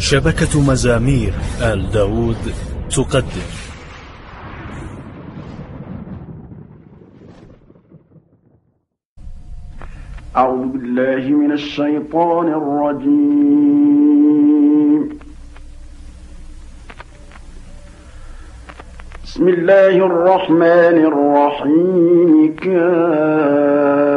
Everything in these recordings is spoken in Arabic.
شبكة مزامير آل داود تقدم. أعوذ بالله من الشيطان الرجيم. بسم الله الرحمن الرحيم. كافها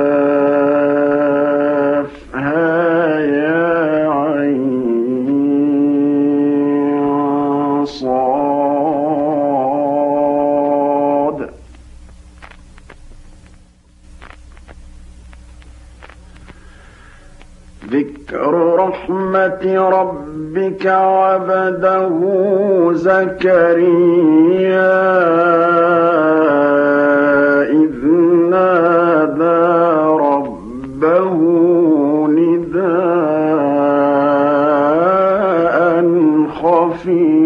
ربك عبده زكريا إذ نادى ربه نداء خفيا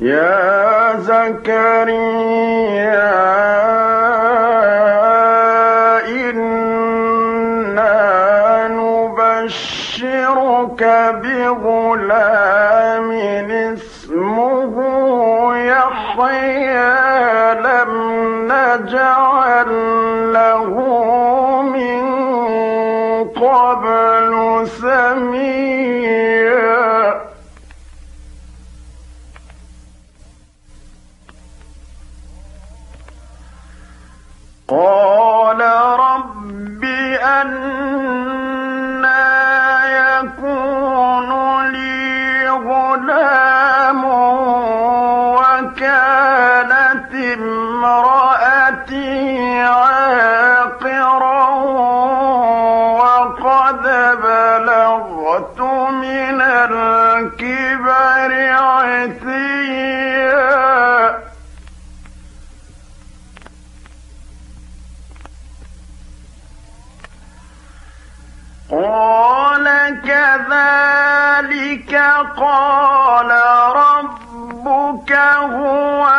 يا زكريا. قال كذلك قال ربك هو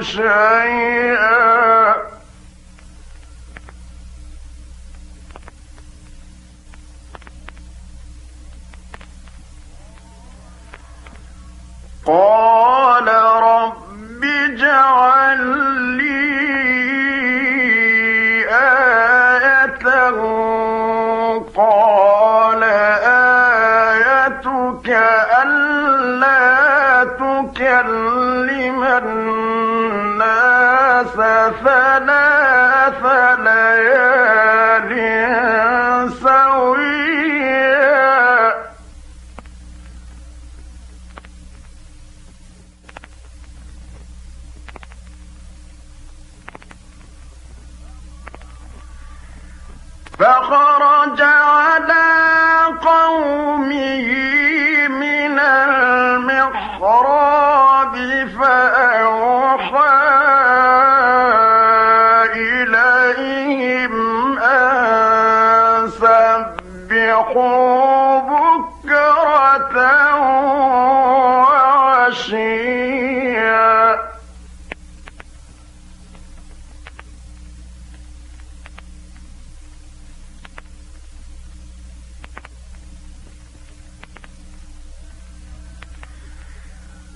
شيئا. قال رب اجعل لي آية. قال آيتك ألا تكلم الناس. أسفا ثلاث ليال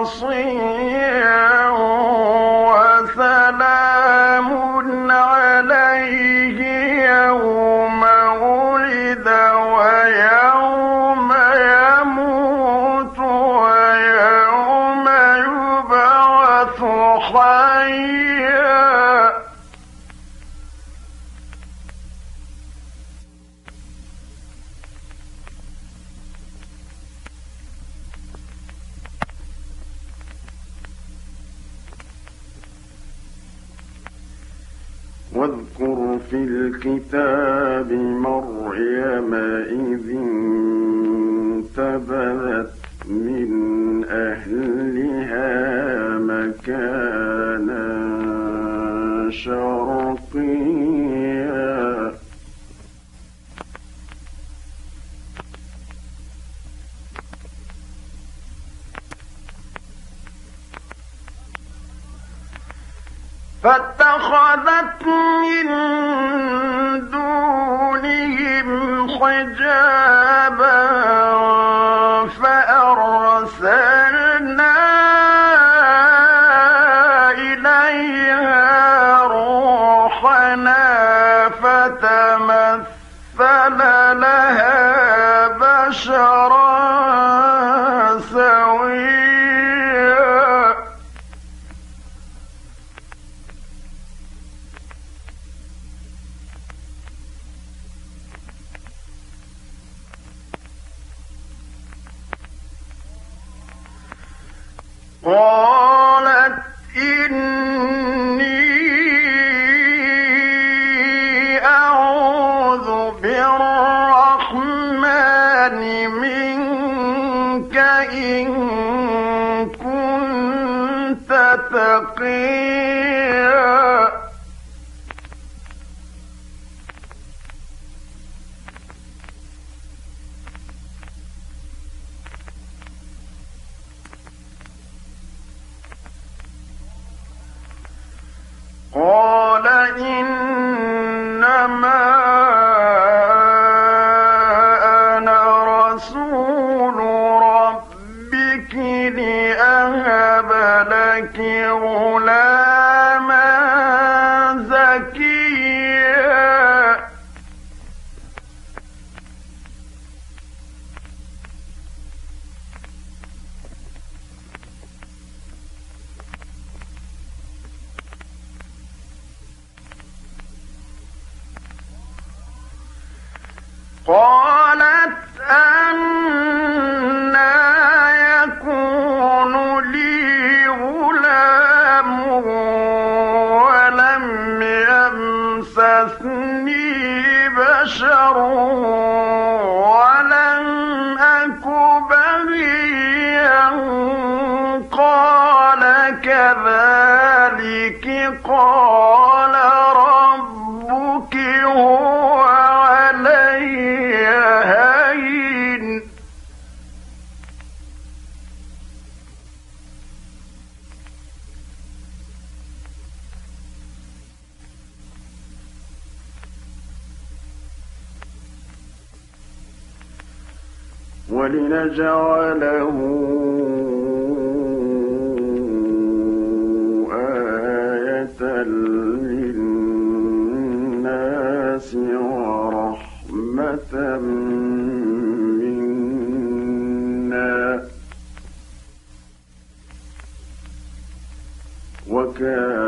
بصير فاتخذت من إن كنت تقيا ولنجعله آية للناس ورحمة منا. وكان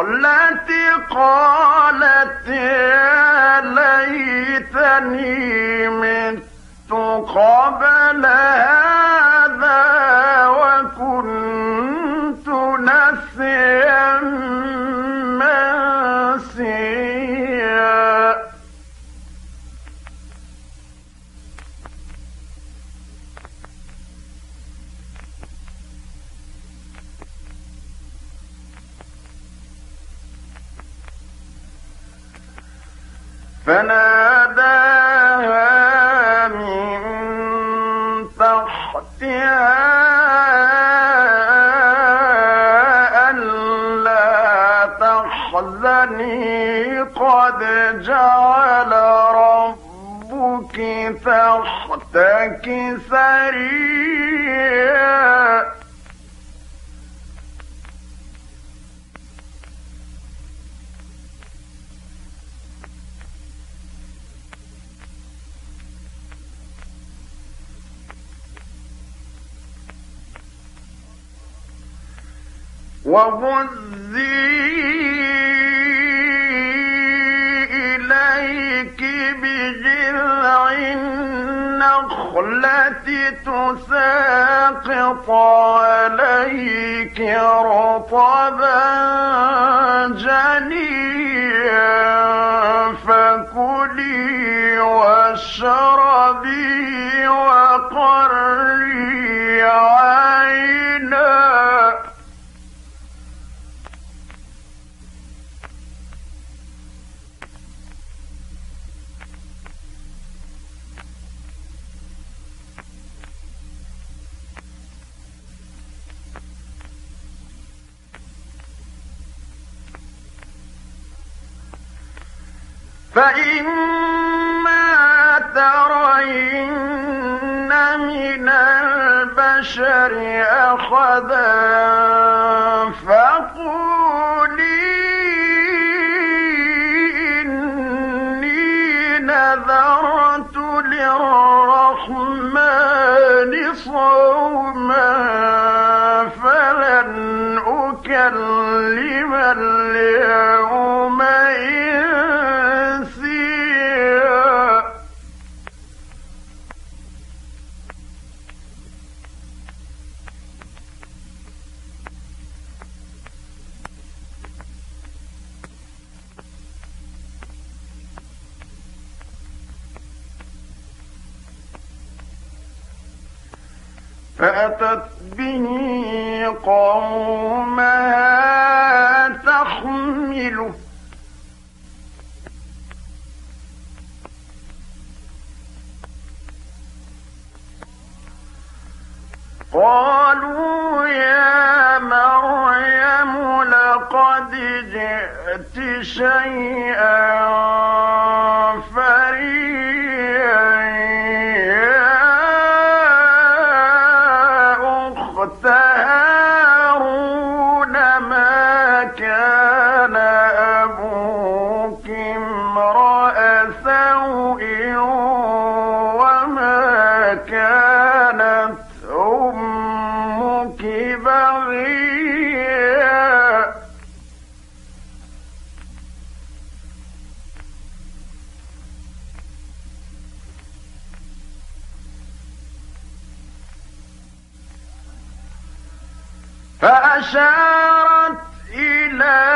النخلة قالت يا ليتني وهزي النخلة تساقط عليك رطبا جنيا فكلي واشربي وقري عينا فإما ترين من البشر أخذا أتت به قومها تحمله قالوا يا مريم لقد جئت شيئا فلا فأشارت إليه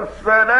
ربنا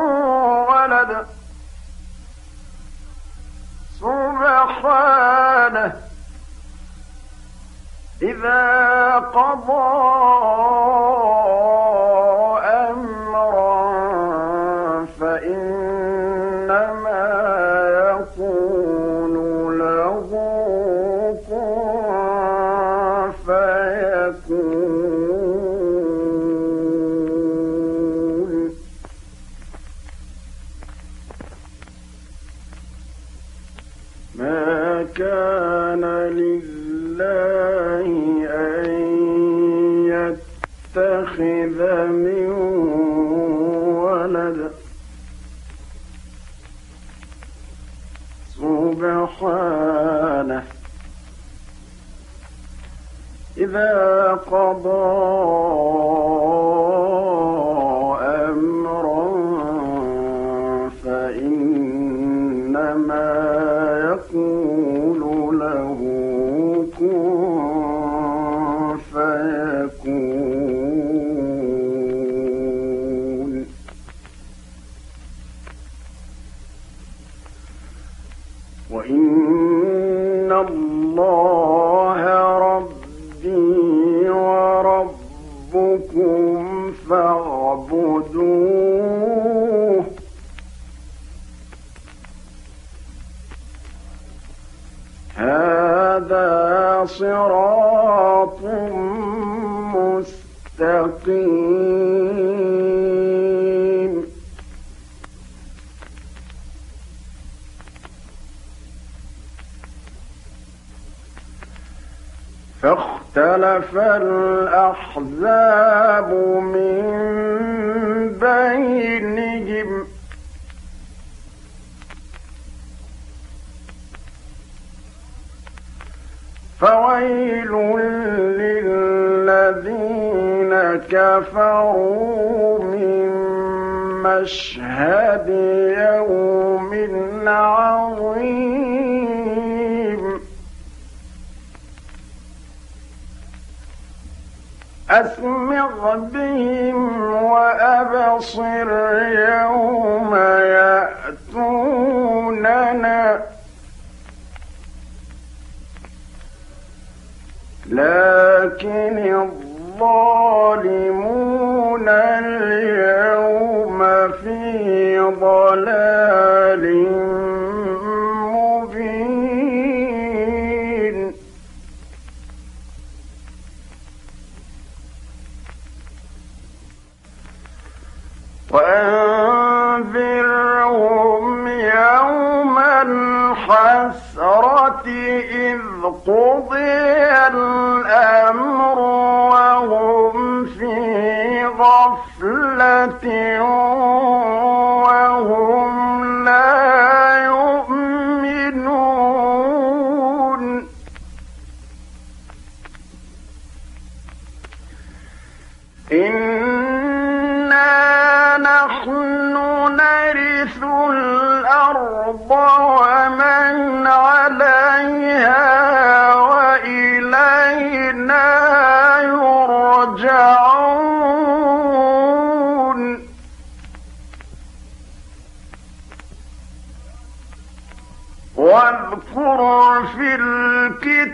إذا قضى أخذ من صراط مستقيم. فاختلف الأحزاب من بينهم فويل للذين كفروا من مشهد يوم عظيم. أسمع بهم وأبصر يوم يأتوننا. لكن الظالمون اليوم في ضلال مبين. وأنذرهم يوم الحسرة قضي الأمر وهم في غفلة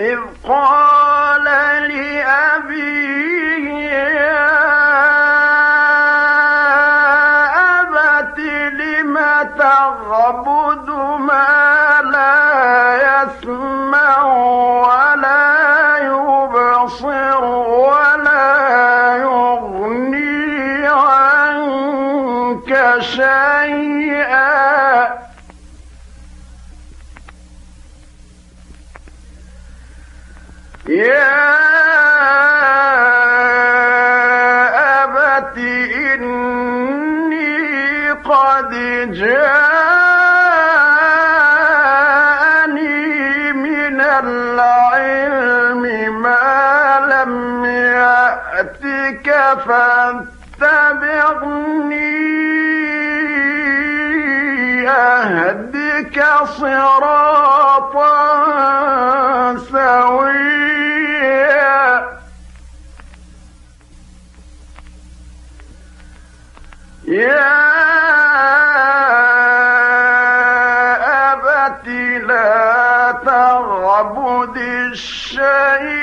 إذ قال لأبيه لا تعبد الشيطان.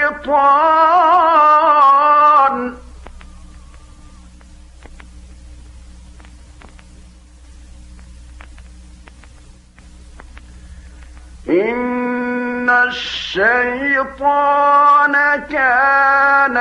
إن الشيطان كان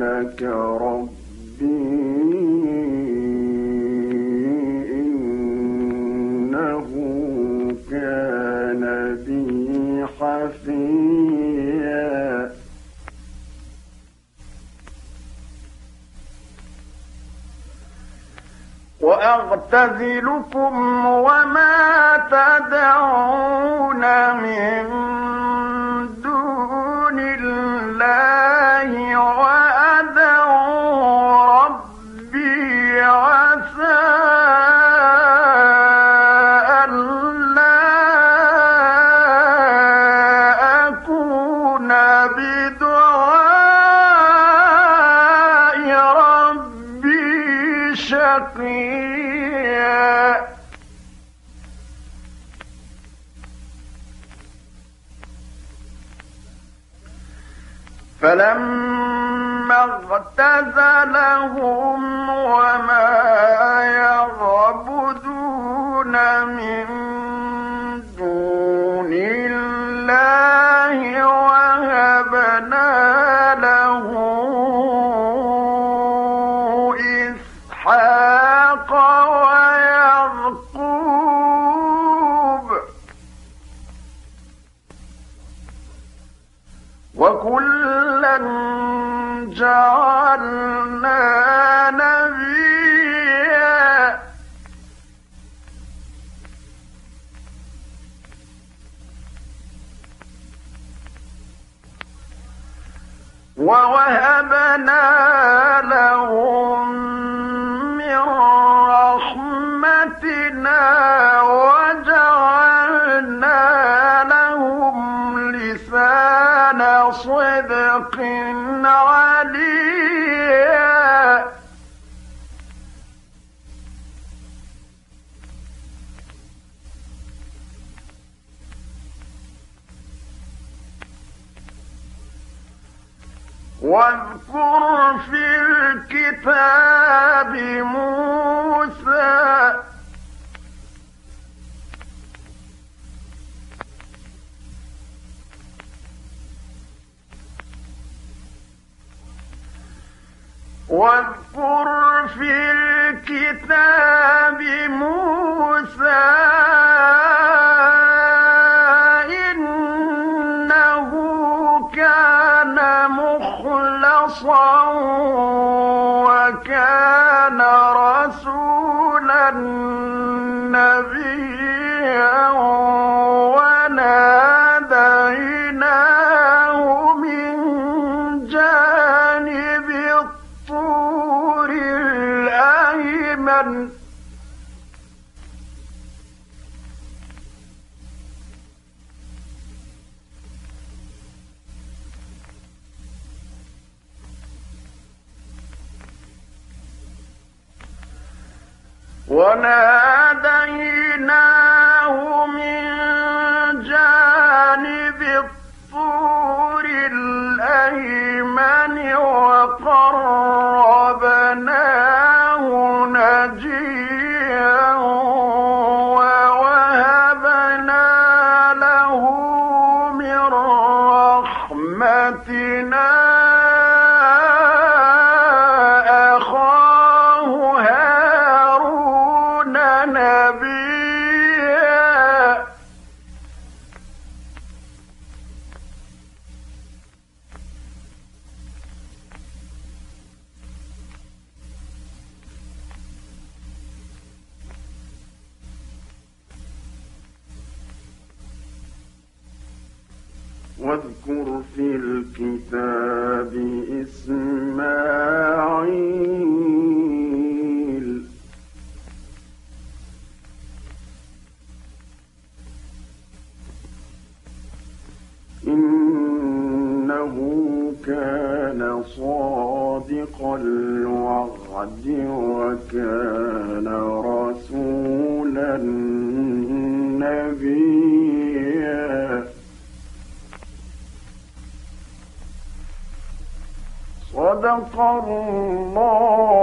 لك ربي إنه كان بي حفيا. وأعتزلكم وما تدعون من اعتزلهم وما يعبدون من عليا. واذكر في الكتاب موسى واذكر في الكتاب موسى واذكر في الكتاب إسماعيل صدق الله